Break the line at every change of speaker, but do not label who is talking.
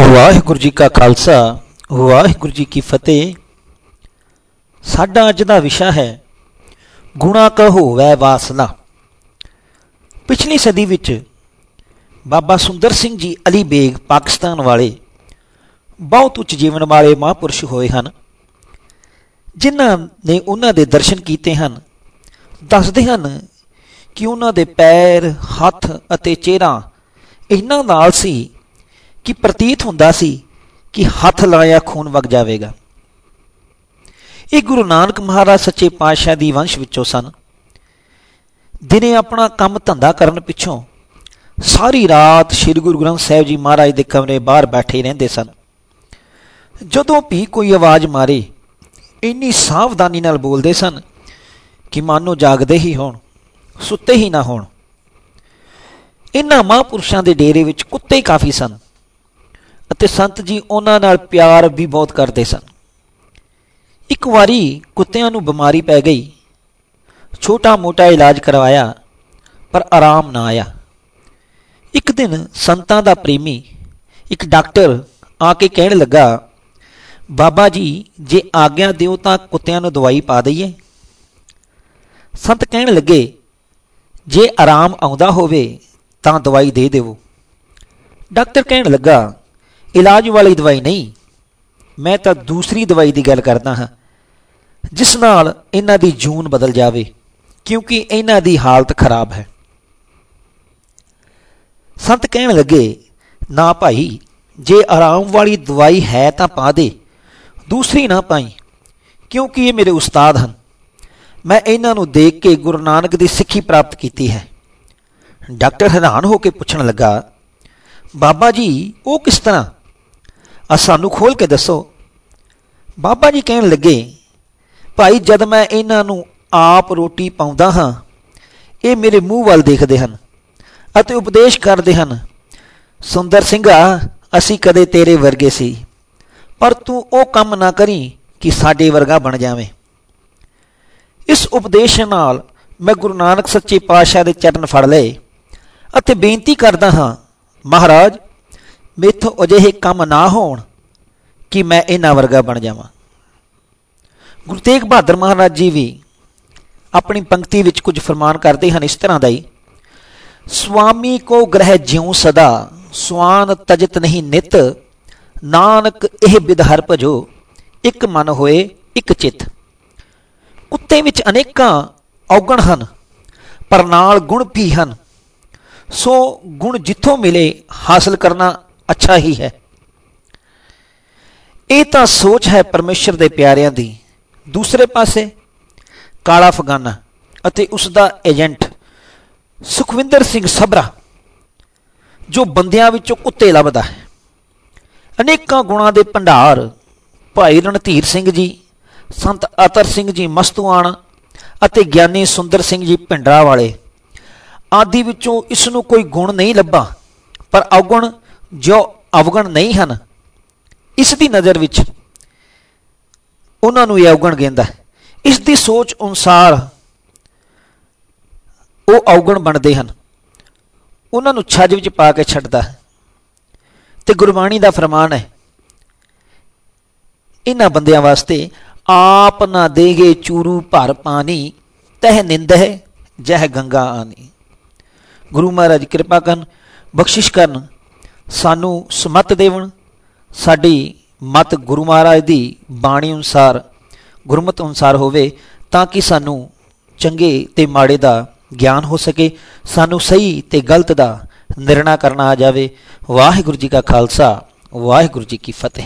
ਵਾਹਿਗੁਰੂ ਜੀ ਕਾ ਖਾਲਸਾ, ਵਾਹਿਗੁਰੂ ਜੀ ਕੀ ਫਤਿਹ। ਸਾਡਾ ਅੱਜ ਦਾ ਵਿਸ਼ਾ ਹੈ, ਗੁਣਾ ਕਹੋਵੈ ਵਾਸਨਾ। ਪਿਛਲੀ ਸਦੀ ਵਿੱਚ ਬਾਬਾ ਸੁੰਦਰ ਸਿੰਘ ਜੀ ਅਲੀ ਬੇਗ ਪਾਕਿਸਤਾਨ ਵਾਲੇ ਬਹੁਤ ਉੱਚ ਜੀਵਨ ਵਾਲੇ ਮਹਾਂਪੁਰਸ਼ ਹੋਏ ਹਨ। ਜਿਨ੍ਹਾਂ ਨੇ ਉਹਨਾਂ ਦੇ ਦਰਸ਼ਨ ਕੀਤੇ ਹਨ, ਦੱਸਦੇ ਹਨ ਕਿ ਉਹਨਾਂ ਦੇ ਪੈਰ, ਹੱਥ ਅਤੇ ਚਿਹਰਾ ਇਹਨਾਂ ਨਾਲ ਸੀ ਕਿ ਪ੍ਰਤੀਤ ਹੁੰਦਾ ਸੀ ਕਿ ਹੱਥ ਲਾਇਆ ਖੂਨ ਵਗ ਜਾਵੇਗਾ। ਇਹ ਗੁਰੂ ਨਾਨਕ ਮਹਾਰਾਜ ਸੱਚੇ ਪਾਤਸ਼ਾਹ ਦੀ ਵੰਸ਼ ਵਿੱਚੋਂ ਸਨ। ਦਿਨੇ ਆਪਣਾ ਕੰਮ ਧੰਦਾ ਕਰਨ ਪਿੱਛੋਂ ਸਾਰੀ ਰਾਤ ਸ੍ਰੀ ਗੁਰੂ ਗ੍ਰੰਥ ਸਾਹਿਬ ਜੀ ਮਹਾਰਾਜ ਦੇ ਕਮਰੇ ਬਾਹਰ ਬੈਠੇ ਰਹਿੰਦੇ ਸਨ। ਜਦੋਂ ਵੀ ਕੋਈ ਆਵਾਜ਼ ਮਾਰੇ, ਇੰਨੀ ਸਾਵਧਾਨੀ ਨਾਲ ਬੋਲਦੇ ਸਨ ਕਿ ਮਾਨੋ ਜਾਗਦੇ ਹੀ ਹੋਣ, ਸੁੱਤੇ ਹੀ ਨਾ ਹੋਣ। ਇਹਨਾਂ ਮਹਾਂਪੁਰਸ਼ਾਂ ਦੇ ਡੇਰੇ ਵਿੱਚ ਕੁੱਤੇ ਕਾਫੀ ਸਨ। ਅਤੇ ਸੰਤ ਜੀ ਉਹਨਾਂ ਨਾਲ ਪਿਆਰ ਵੀ ਬਹੁਤ ਕਰਦੇ ਸਨ। ਇੱਕ ਵਾਰੀ ਕੁੱਤਿਆਂ ਨੂੰ ਬਿਮਾਰੀ ਪੈ ਗਈ। ਛੋਟਾ ਮੋਟਾ ਇਲਾਜ ਕਰਵਾਇਆ, ਪਰ ਆਰਾਮ ਨਾ ਆਇਆ। ਇੱਕ ਦਿਨ ਸੰਤਾਂ ਦਾ ਪ੍ਰੇਮੀ ਇੱਕ ਡਾਕਟਰ ਆ ਕੇ ਕਹਿਣ ਲੱਗਾ, ਬਾਬਾ ਜੀ, ਜੇ ਆਗਿਆ ਦਿਓ ਤਾਂ ਕੁੱਤਿਆਂ ਨੂੰ ਦਵਾਈ ਪਾ ਦਈਏ। ਸੰਤ ਕਹਿਣ ਲੱਗੇ, ਜੇ ਆਰਾਮ ਆਉਂਦਾ ਹੋਵੇ ਤਾਂ ਦਵਾਈ ਦੇ ਦੇਵੋ। ਡਾਕਟਰ ਕਹਿਣ ਲੱਗਾ ਇਲਾਜ ਵਾਲੀ ਦਵਾਈ ਨਹੀਂ, ਮੈਂ ਤਾਂ ਦੂਸਰੀ ਦਵਾਈ ਦੀ ਗੱਲ ਕਰਦਾ ਹਾਂ, ਜਿਸ ਨਾਲ ਇਹਨਾਂ ਦੀ ਜੂਨ ਬਦਲ ਜਾਵੇ, ਕਿਉਂਕਿ ਇਹਨਾਂ ਦੀ ਹਾਲਤ ਖਰਾਬ ਹੈ। ਸੰਤ ਕਹਿਣ ਲੱਗੇ, ਨਾ ਭਾਈ, ਜੇ ਆਰਾਮ ਵਾਲੀ ਦਵਾਈ ਹੈ ਤਾਂ ਪਾ ਦੇ, ਦੂਸਰੀ ਨਾ ਪਾਈ, ਕਿਉਂਕਿ ਇਹ ਮੇਰੇ ਉਸਤਾਦ ਹਨ। ਮੈਂ ਇਹਨਾਂ ਨੂੰ ਦੇਖ ਕੇ ਗੁਰੂ ਨਾਨਕ ਦੀ ਸਿੱਖੀ ਪ੍ਰਾਪਤ ਕੀਤੀ ਹੈ। ਡਾਕਟਰ ਹੈਰਾਨ ਹੋ ਕੇ ਪੁੱਛਣ ਲੱਗਾ, ਬਾਬਾ ਜੀ, ਉਹ ਕਿਸ ਤਰ੍ਹਾਂ? ਆ ਸਾਨੂੰ ਖੋਲ ਕੇ ਦੱਸੋ। ਬਾਬਾ ਜੀ ਕਹਿਣ ਲੱਗੇ, ਭਾਈ, ਜਦ ਮੈਂ ਇਹਨਾਂ ਨੂੰ ਆਪ ਰੋਟੀ ਪਾਉਂਦਾ ਹਾਂ, ਇਹ ਮੇਰੇ ਮੂੰਹ ਵੱਲ ਦੇਖਦੇ ਹਨ ਅਤੇ ਉਪਦੇਸ਼ ਕਰਦੇ ਹਨ, ਸੁੰਦਰ ਸਿੰਘਾ, ਅਸੀਂ ਕਦੇ ਤੇਰੇ ਵਰਗੇ ਸੀ, ਪਰ ਤੂੰ ਉਹ ਕੰਮ ਨਾ ਕਰੀ ਕਿ ਸਾਡੇ ਵਰਗਾ ਬਣ ਜਾਵੇਂ। ਇਸ ਉਪਦੇਸ਼ ਨਾਲ ਮੈਂ ਗੁਰੂ ਨਾਨਕ ਸੱਚੇ ਪਾਤਸ਼ਾਹ ਦੇ ਚਰਨ ਫੜ ਲਏ ਅਤੇ ਬੇਨਤੀ ਕਰਦਾ ਹਾਂ, ਮਹਾਰਾਜ ਮੇਥੋਂ ਅਜਿਹੇ ਕੰਮ ਨਾ ਹੋਣ ਕਿ ਮੈਂ ਇਹਨਾਂ ਵਰਗਾ ਬਣ ਜਾਵਾਂ। ਗੁਰੂ ਤੇਗ ਬਹਾਦਰ ਮਹਾਰਾਜ ਜੀ ਵੀ ਆਪਣੀ ਪੰਕਤੀ ਵਿੱਚ ਕੁਝ ਫਰਮਾਨ ਕਰਦੇ ਹਨ ਇਸ ਤਰ੍ਹਾਂ ਦਾ ਹੀ ਸੁਆਮੀ ਕੋ ਗ੍ਰਹਿ ਜਿਉ ਸਦਾ, ਸਵਾਨ ਤਜਤ ਨਹੀਂ ਨਿਤ, ਨਾਨਕ ਇਹ ਬਿਧਹਰ ਭਜੋ, ਇੱਕ ਮਨ ਹੋਏ, ਇੱਕ ਚਿੱਤ। ਕੁੱਤੇ ਵਿੱਚ ਅਨੇਕਾਂ ਔਗਣ ਹਨ, ਪਰ ਨਾਲ ਗੁਣ ਵੀ ਹਨ। ਸੋ ਗੁਣ ਜਿੱਥੋਂ ਮਿਲੇ ਹਾਸਲ ਕਰਨਾ ਅੱਛਾ ਹੀ ਹੈ। ਇਹ ਤਾਂ ਸੋਚ ਹੈ ਪਰਮੇਸ਼ਰ ਦੇ ਪਿਆਰਿਆਂ ਦੀ। ਦੂਸਰੇ ਪਾਸੇ ਕਾਲਾ ਫਗਾਨਾ ਅਤੇ ਉਸ ਦਾ ਏਜੰਟ ਸੁਖਵਿੰਦਰ ਸਿੰਘ ਸਬਰਾ ਜੋ ਬੰਦਿਆਂ ਵਿੱਚੋਂ ਕੁੱਤੇ ਲੱਭਦਾ ਹੈ। ਅਨੇਕਾਂ ਗੁਣਾਂ ਦੇ ਭੰਡਾਰ, ਭਾਈ ਰਣਧੀਰ ਸਿੰਘ ਜੀ, ਸੰਤ ਅਤਰ ਸਿੰਘ ਜੀ ਮਸਤੂਆਣ ਅਤੇ ਗਿਆਨੀ ਸੁੰਦਰ ਸਿੰਘ ਜੀ ਪਿੰਡਰਾ ਵਾਲੇ ਆਦਿ ਵਿੱਚੋਂ ਇਸ ਨੂੰ ਕੋਈ ਗੁਣ ਨਹੀਂ ਲੱਭਾ, ਪਰ ਔਗਣ ਜੋ ਅਵਗਣ ਨਹੀਂ ਹਨ, ਇਸ ਦੀ ਨਜ਼ਰ ਵਿੱਚ ਉਹਨਾਂ ਨੂੰ ਇਹ ਅਵਗਣ ਕਹਿੰਦਾ ਇਸ ਦੀ ਸੋਚ ਅਨੁਸਾਰ ਉਹ ਅਵਗਣ ਬਣਦੇ ਹਨ। ਉਹਨਾਂ ਨੂੰ ਛੱਜ ਵਿੱਚ ਪਾ ਕੇ ਛੱਡਦਾ ਹੈ। ਤੇ ਗੁਰਬਾਣੀ ਦਾ ਫਰਮਾਨ ਹੈ, ਇਹਨਾਂ ਬੰਦਿਆਂ ਵਾਸਤੇ ਆਪ ਨਾ ਦੇਗੇ ਚੂਰੂ ਭਰ ਪਾਣੀ, ਤਹ ਨਿੰਦ ਹੈ ਜਹ ਗੰਗਾ ਆਨੀ। ਗੁਰੂ ਮਹਾਰਾਜ ਕਿਰਪਾ ਕਰਨ, ਬਖਸ਼ਿਸ਼ ਕਰਨ ਸਾਨੂੰ ਸਮਤ ਦੇਵਣ। ਸਾਡੀ ਮਤ ਗੁਰੂ ਮਹਾਰਾਜ ਦੀ ਬਾਣੀ ਅਨੁਸਾਰ, ਗੁਰਮਤ ਅਨੁਸਾਰ ਹੋਵੇ ਤਾਂ ਕਿ ਸਾਨੂੰ ਚੰਗੇ ਤੇ ਮਾੜੇ ਦਾ ਗਿਆਨ ਹੋ ਸਕੇ, ਸਾਨੂੰ ਸਹੀ ਤੇ ਗਲਤ ਦਾ ਨਿਰਣਾ ਕਰਨਾ ਆ ਜਾਵੇ। ਵਾਹਿਗੁਰੂ ਜੀ ਕਾ ਖਾਲਸਾ, ਵਾਹਿਗੁਰੂ ਜੀ ਕੀ ਫਤਿਹ।